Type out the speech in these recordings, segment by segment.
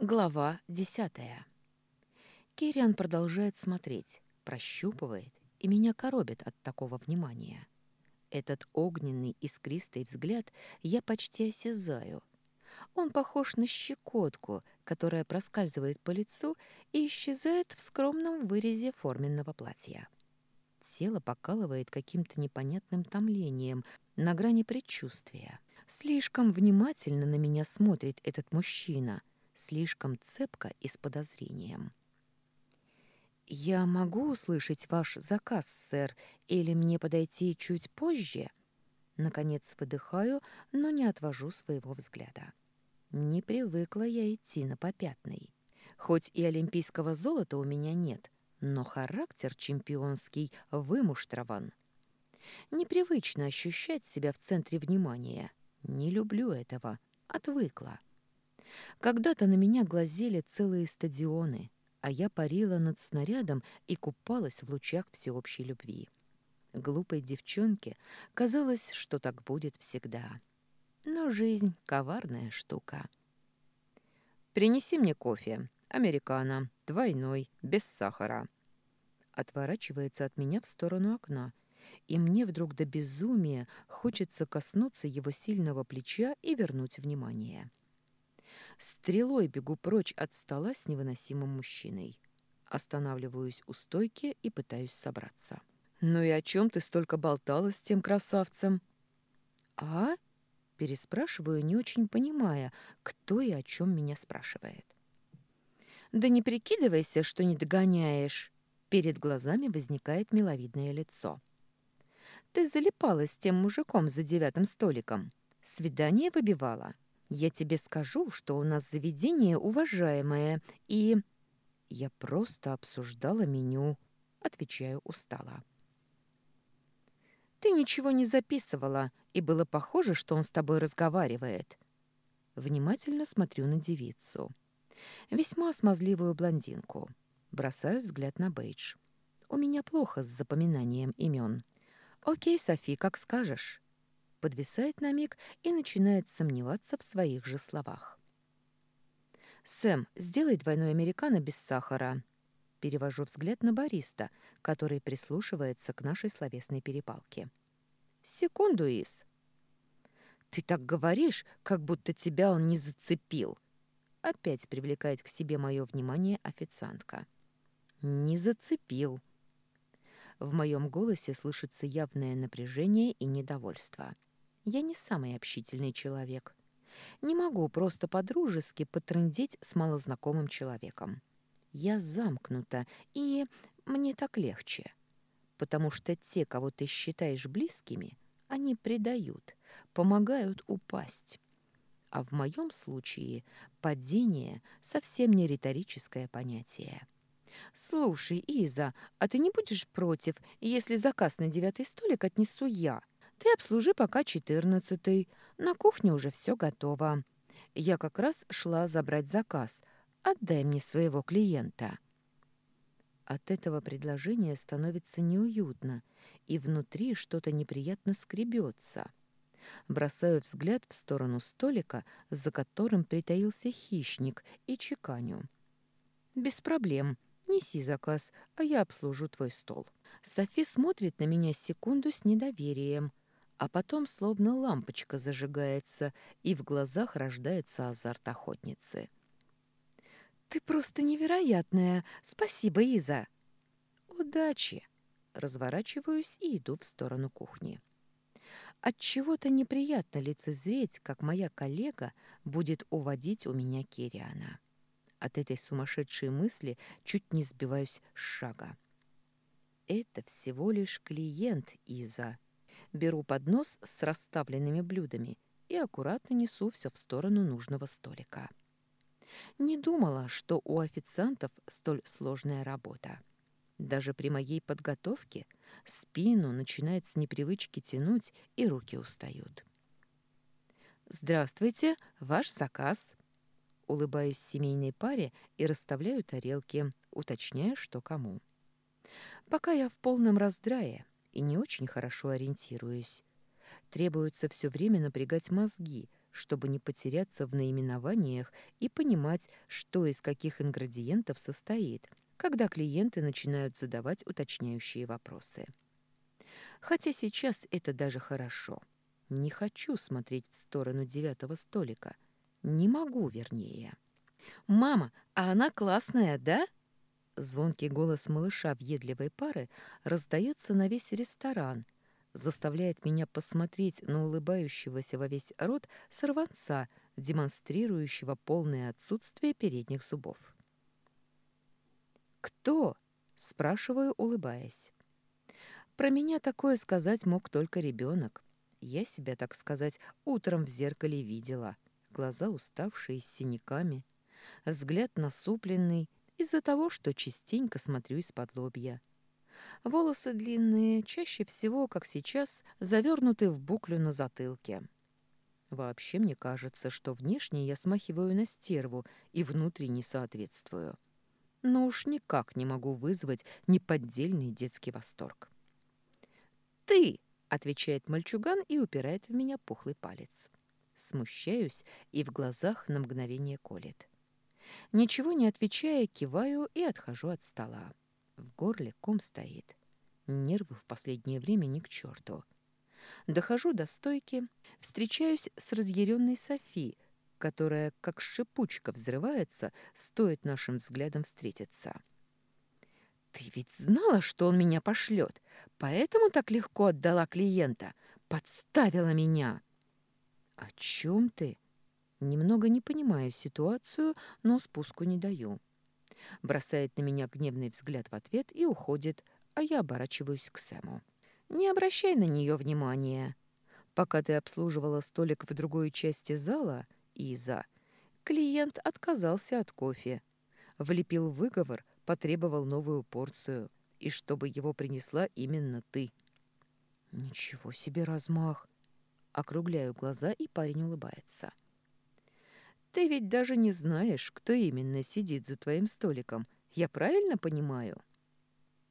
Глава десятая. Кириан продолжает смотреть, прощупывает, и меня коробит от такого внимания. Этот огненный искристый взгляд я почти осязаю. Он похож на щекотку, которая проскальзывает по лицу и исчезает в скромном вырезе форменного платья. Тело покалывает каким-то непонятным томлением на грани предчувствия. Слишком внимательно на меня смотрит этот мужчина — слишком цепко и с подозрением. «Я могу услышать ваш заказ, сэр, или мне подойти чуть позже?» Наконец выдыхаю, но не отвожу своего взгляда. Не привыкла я идти на попятный. Хоть и олимпийского золота у меня нет, но характер чемпионский вымуштрован. Непривычно ощущать себя в центре внимания. Не люблю этого, отвыкла. Когда-то на меня глазели целые стадионы, а я парила над снарядом и купалась в лучах всеобщей любви. Глупой девчонке казалось, что так будет всегда. Но жизнь — коварная штука. «Принеси мне кофе. Американо. Двойной. Без сахара». Отворачивается от меня в сторону окна, и мне вдруг до безумия хочется коснуться его сильного плеча и вернуть внимание. Стрелой бегу прочь от стола с невыносимым мужчиной. Останавливаюсь у стойки и пытаюсь собраться. «Ну и о чем ты столько болтала с тем красавцем?» «А?» — переспрашиваю, не очень понимая, кто и о чем меня спрашивает. «Да не прикидывайся, что не догоняешь!» Перед глазами возникает миловидное лицо. «Ты залипала с тем мужиком за девятым столиком. Свидание выбивала?» Я тебе скажу, что у нас заведение уважаемое, и... Я просто обсуждала меню, отвечаю устало. Ты ничего не записывала, и было похоже, что он с тобой разговаривает. Внимательно смотрю на девицу. Весьма смазливую блондинку. Бросаю взгляд на бейдж. У меня плохо с запоминанием имен. Окей, Софи, как скажешь подвисает на миг и начинает сомневаться в своих же словах. «Сэм, сделай двойной американо без сахара». Перевожу взгляд на бариста, который прислушивается к нашей словесной перепалке. «Секунду, Ис». «Ты так говоришь, как будто тебя он не зацепил». Опять привлекает к себе мое внимание официантка. «Не зацепил». В моем голосе слышится явное напряжение и недовольство. Я не самый общительный человек. Не могу просто по-дружески потрындеть с малознакомым человеком. Я замкнута, и мне так легче. Потому что те, кого ты считаешь близкими, они предают, помогают упасть. А в моем случае падение совсем не риторическое понятие. «Слушай, Иза, а ты не будешь против, если заказ на девятый столик отнесу я?» Ты обслужи пока четырнадцатый. На кухне уже все готово. Я как раз шла забрать заказ. Отдай мне своего клиента». От этого предложения становится неуютно, и внутри что-то неприятно скребется. Бросаю взгляд в сторону столика, за которым притаился хищник, и чеканю. «Без проблем. Неси заказ, а я обслужу твой стол». Софи смотрит на меня секунду с недоверием, а потом словно лампочка зажигается, и в глазах рождается азарт охотницы. «Ты просто невероятная! Спасибо, Иза!» «Удачи!» Разворачиваюсь и иду в сторону кухни. Отчего-то неприятно лицезреть, как моя коллега будет уводить у меня Кириана. От этой сумасшедшей мысли чуть не сбиваюсь с шага. Это всего лишь клиент Иза беру поднос с расставленными блюдами и аккуратно несу все в сторону нужного столика. Не думала, что у официантов столь сложная работа. Даже при моей подготовке спину начинает с непривычки тянуть, и руки устают. «Здравствуйте, ваш заказ!» Улыбаюсь семейной паре и расставляю тарелки, уточняя, что кому. Пока я в полном раздрае, и не очень хорошо ориентируюсь. Требуется все время напрягать мозги, чтобы не потеряться в наименованиях и понимать, что из каких ингредиентов состоит, когда клиенты начинают задавать уточняющие вопросы. Хотя сейчас это даже хорошо. Не хочу смотреть в сторону девятого столика. Не могу, вернее. «Мама, а она классная, да?» Звонкий голос малыша въедливой пары раздается на весь ресторан, заставляет меня посмотреть на улыбающегося во весь рот сорванца, демонстрирующего полное отсутствие передних зубов. «Кто?» — спрашиваю, улыбаясь. Про меня такое сказать мог только ребенок. Я себя, так сказать, утром в зеркале видела. Глаза уставшие, с синяками, взгляд насупленный из-за того, что частенько смотрю из-под лобья. Волосы длинные, чаще всего, как сейчас, завернуты в буклю на затылке. Вообще мне кажется, что внешне я смахиваю на стерву и внутренне соответствую. Но уж никак не могу вызвать неподдельный детский восторг. «Ты!» — отвечает мальчуган и упирает в меня пухлый палец. Смущаюсь и в глазах на мгновение колет. Ничего не отвечая, киваю и отхожу от стола. В горле ком стоит. Нервы в последнее время ни к черту. Дохожу до стойки, встречаюсь с разъяренной Софи, которая как шипучка взрывается, стоит нашим взглядом встретиться. «Ты ведь знала, что он меня пошлет, поэтому так легко отдала клиента, подставила меня!» «О чем ты?» Немного не понимаю ситуацию, но спуску не даю бросает на меня гневный взгляд в ответ и уходит, а я оборачиваюсь к Сэму. «Не обращай на нее внимания. Пока ты обслуживала столик в другой части зала, Иза, клиент отказался от кофе. Влепил выговор, потребовал новую порцию, и чтобы его принесла именно ты». «Ничего себе размах!» Округляю глаза, и парень улыбается. Ты ведь даже не знаешь, кто именно сидит за твоим столиком. Я правильно понимаю?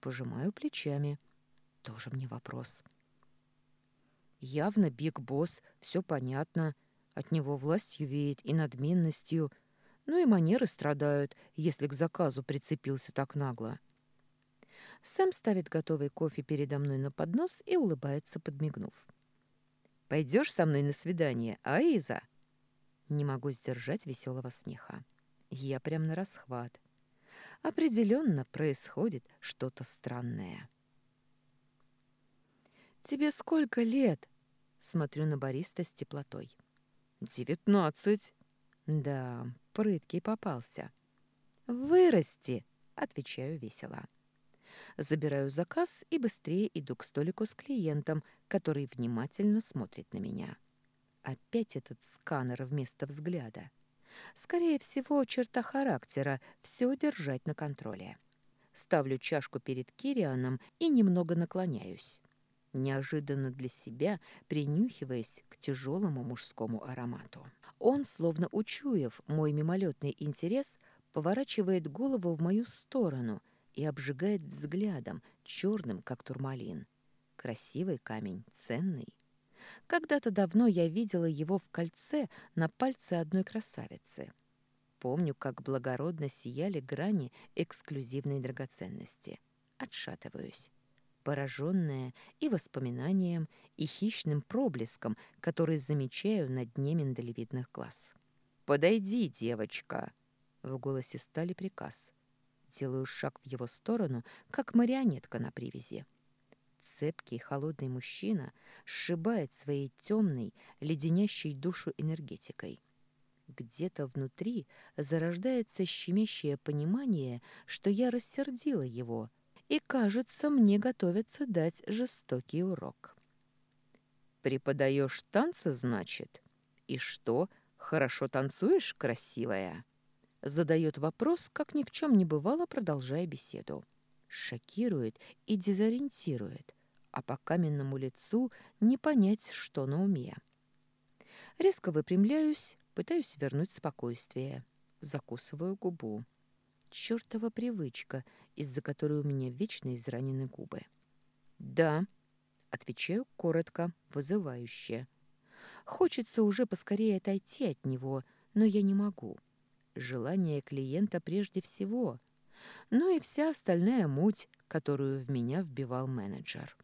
Пожимаю плечами. Тоже мне вопрос. Явно Биг Босс, все понятно. От него властью веет и надменностью. Ну и манеры страдают, если к заказу прицепился так нагло. Сэм ставит готовый кофе передо мной на поднос и улыбается, подмигнув. «Пойдешь со мной на свидание, а, Иза?» Не могу сдержать веселого смеха. Я прям на расхват. Определенно происходит что-то странное. «Тебе сколько лет?» Смотрю на бариста с теплотой. «Девятнадцать». «Да, прыткий попался». «Вырасти!» — отвечаю весело. Забираю заказ и быстрее иду к столику с клиентом, который внимательно смотрит на меня. Опять этот сканер вместо взгляда. Скорее всего, черта характера — все держать на контроле. Ставлю чашку перед Кирианом и немного наклоняюсь. Неожиданно для себя, принюхиваясь к тяжелому мужскому аромату. Он, словно учуяв мой мимолетный интерес, поворачивает голову в мою сторону и обжигает взглядом, черным, как турмалин. Красивый камень, ценный. Когда-то давно я видела его в кольце на пальце одной красавицы. Помню, как благородно сияли грани эксклюзивной драгоценности. Отшатываюсь, пораженная и воспоминанием, и хищным проблеском, который замечаю на дне миндалевидных глаз. «Подойди, девочка!» В голосе стали приказ. Делаю шаг в его сторону, как марионетка на привязи цепкий, холодный мужчина сшибает своей темной, леденящей душу энергетикой. Где-то внутри зарождается щемящее понимание, что я рассердила его, и, кажется, мне готовится дать жестокий урок. «Преподаешь танцы, значит? И что, хорошо танцуешь, красивая?» Задает вопрос, как ни в чем не бывало, продолжая беседу. Шокирует и дезориентирует, а по каменному лицу не понять, что на уме. Резко выпрямляюсь, пытаюсь вернуть спокойствие. Закусываю губу. Чёртова привычка, из-за которой у меня вечно изранены губы. «Да», — отвечаю коротко, вызывающе. Хочется уже поскорее отойти от него, но я не могу. Желание клиента прежде всего. Ну и вся остальная муть, которую в меня вбивал менеджер.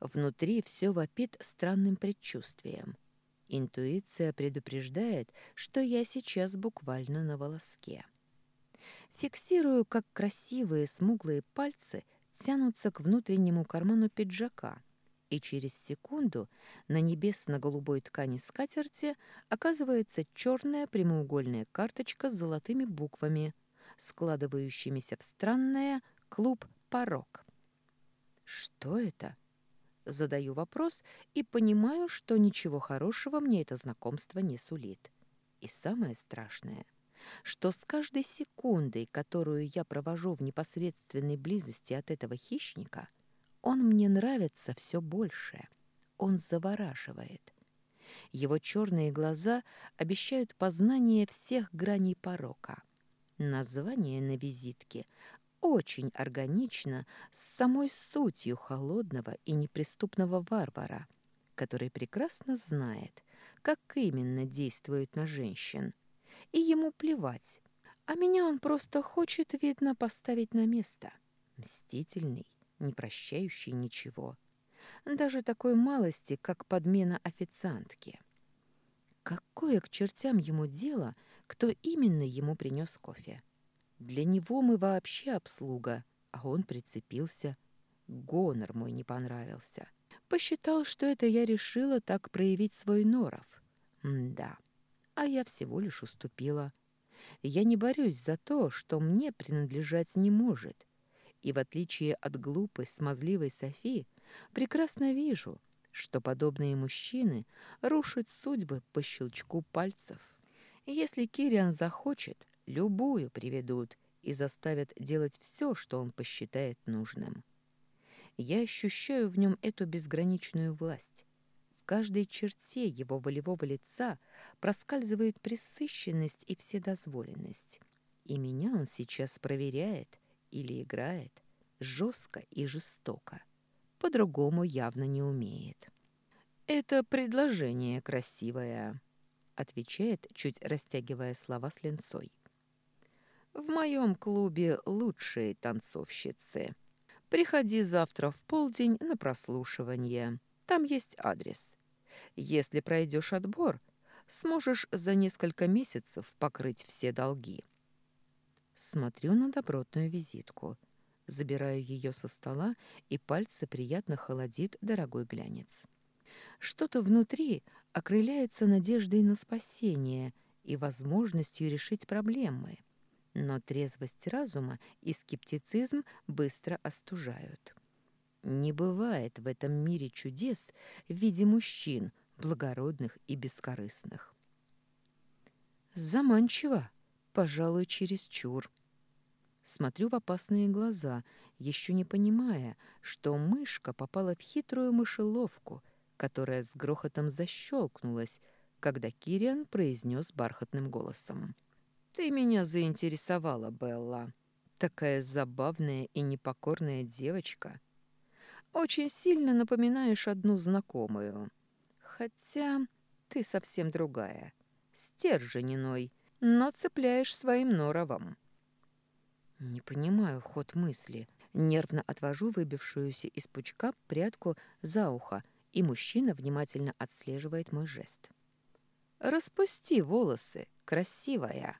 Внутри все вопит странным предчувствием. Интуиция предупреждает, что я сейчас буквально на волоске. Фиксирую, как красивые смуглые пальцы тянутся к внутреннему карману пиджака, и через секунду на небесно-голубой ткани скатерти оказывается черная прямоугольная карточка с золотыми буквами, складывающимися в странное «Клуб Порог». Что это? Задаю вопрос и понимаю, что ничего хорошего мне это знакомство не сулит. И самое страшное, что с каждой секундой, которую я провожу в непосредственной близости от этого хищника, он мне нравится все больше. Он завораживает. Его черные глаза обещают познание всех граней порока. Название на визитке очень органично с самой сутью холодного и неприступного варвара, который прекрасно знает, как именно действует на женщин. И ему плевать. А меня он просто хочет, видно, поставить на место. Мстительный, не прощающий ничего. Даже такой малости, как подмена официантки. Какое к чертям ему дело, кто именно ему принес кофе? Для него мы вообще обслуга, а он прицепился. Гонор мой не понравился. Посчитал, что это я решила так проявить свой норов. М да, а я всего лишь уступила. Я не борюсь за то, что мне принадлежать не может. И в отличие от глупой, смазливой Софии, прекрасно вижу, что подобные мужчины рушат судьбы по щелчку пальцев. Если Кириан захочет, любую приведут и заставят делать все, что он посчитает нужным. Я ощущаю в нем эту безграничную власть. В каждой черте его волевого лица проскальзывает пресыщенность и вседозволенность. И меня он сейчас проверяет или играет жестко и жестоко. По-другому явно не умеет. «Это предложение красивое», — отвечает, чуть растягивая слова с линцой. В моем клубе лучшие танцовщицы. Приходи завтра в полдень на прослушивание. Там есть адрес. Если пройдешь отбор, сможешь за несколько месяцев покрыть все долги. Смотрю на добротную визитку. Забираю ее со стола, и пальцы приятно холодит дорогой глянец. Что-то внутри окрыляется надеждой на спасение и возможностью решить проблемы — но трезвость разума и скептицизм быстро остужают. Не бывает в этом мире чудес в виде мужчин, благородных и бескорыстных. Заманчиво, пожалуй, чересчур. Смотрю в опасные глаза, еще не понимая, что мышка попала в хитрую мышеловку, которая с грохотом защелкнулась, когда Кириан произнес бархатным голосом. — ты меня заинтересовала, Белла. Такая забавная и непокорная девочка. Очень сильно напоминаешь одну знакомую. Хотя ты совсем другая. Стержень иной, но цепляешь своим норовом. Не понимаю ход мысли. Нервно отвожу выбившуюся из пучка прядку за ухо, и мужчина внимательно отслеживает мой жест. «Распусти волосы, красивая!»